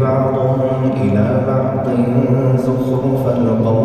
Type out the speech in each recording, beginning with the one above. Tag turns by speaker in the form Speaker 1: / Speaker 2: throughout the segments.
Speaker 1: بعضهم إلى بعض زخرف القول.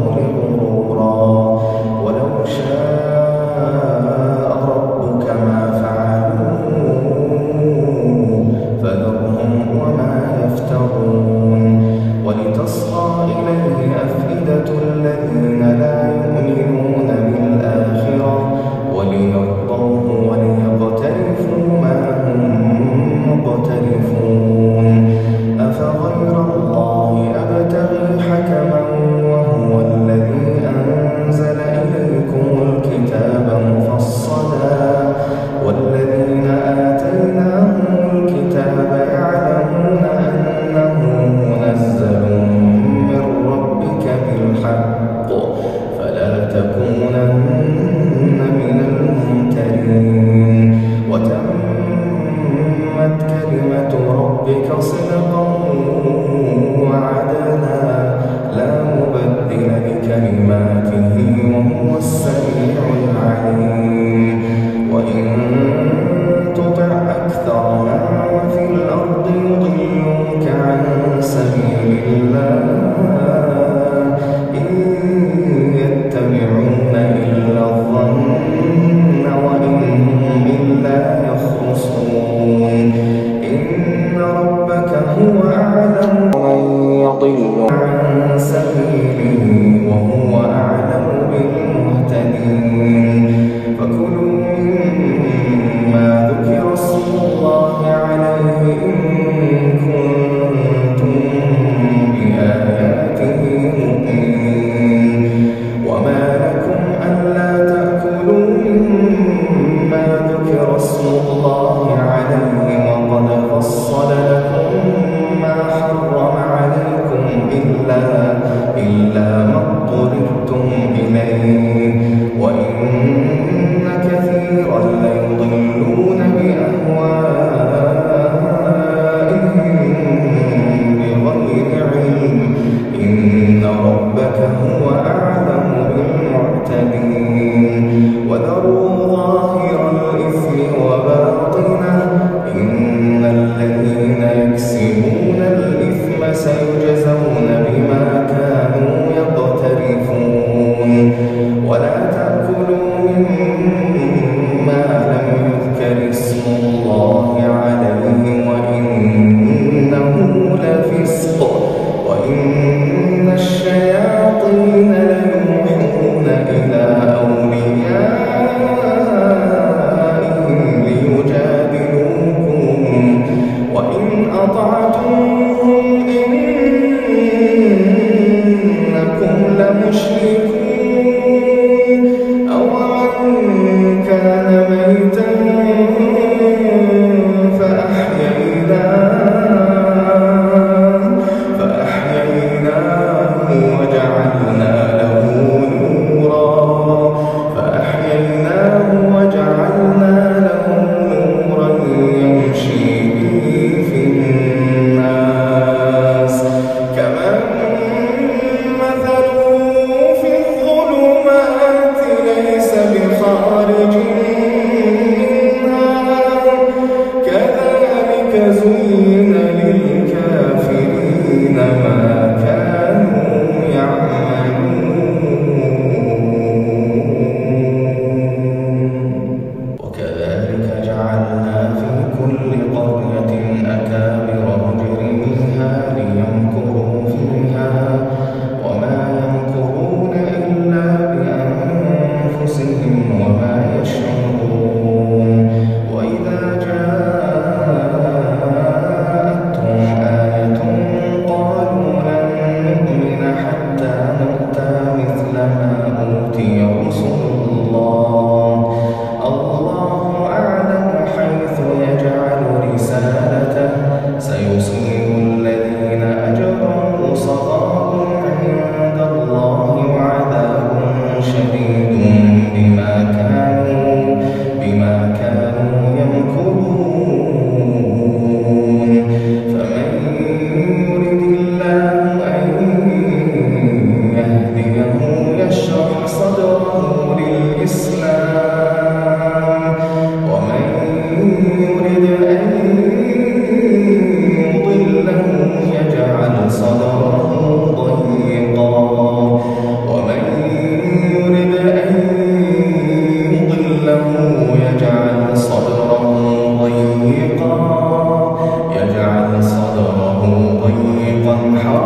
Speaker 1: إلا, إلا ما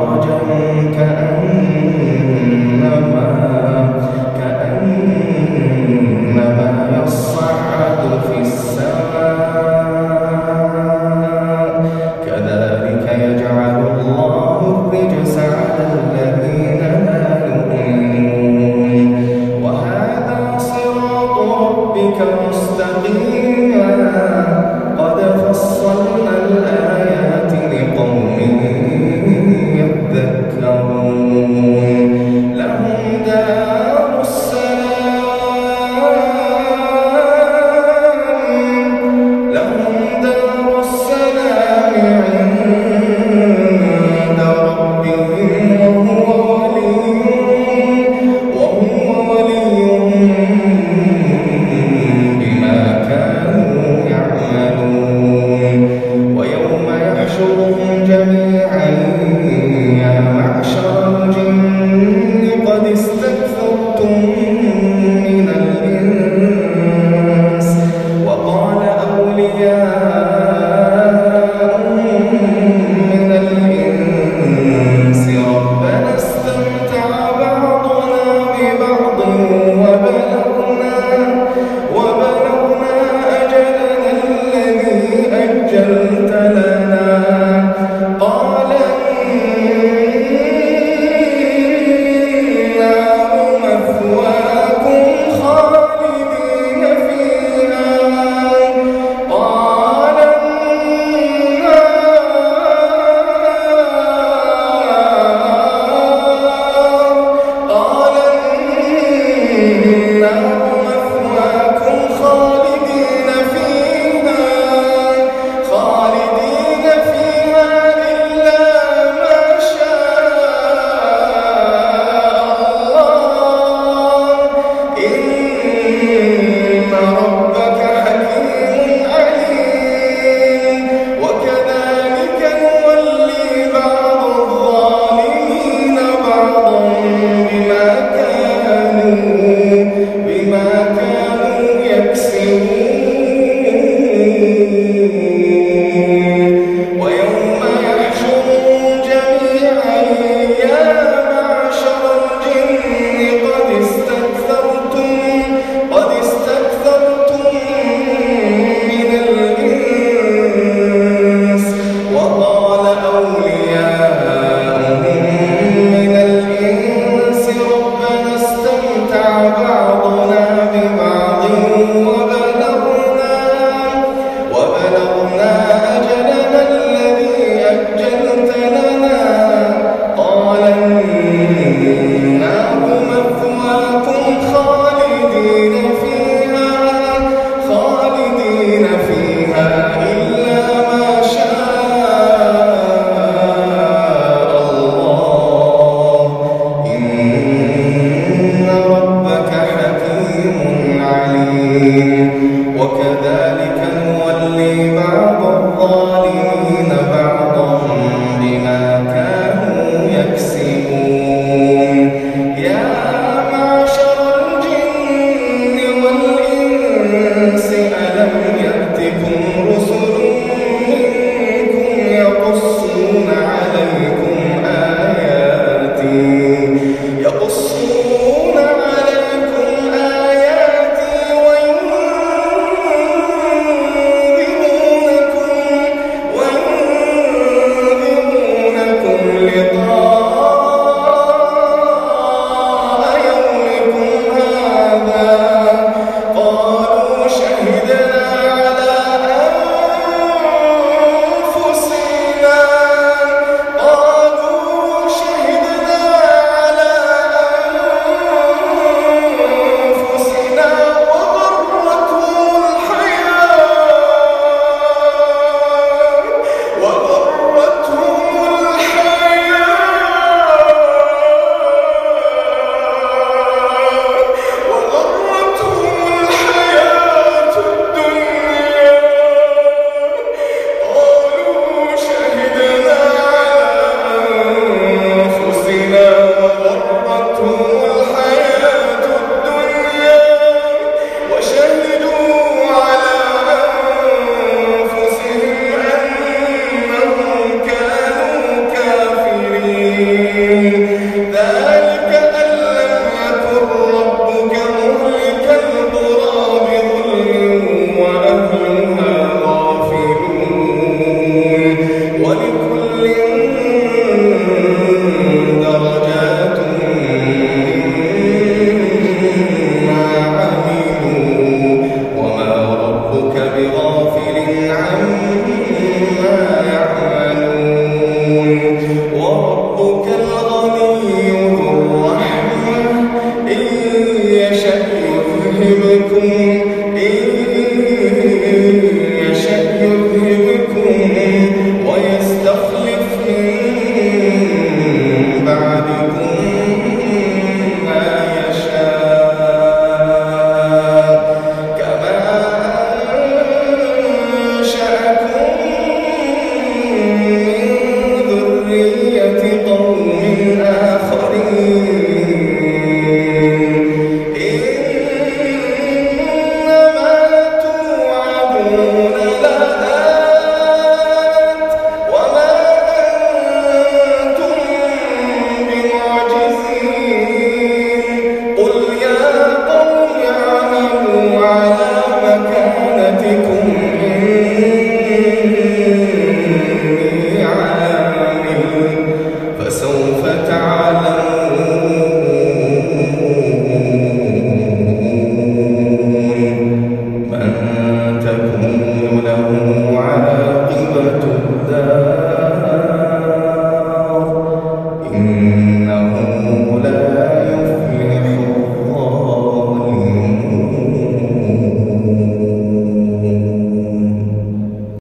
Speaker 1: فرجا كأنه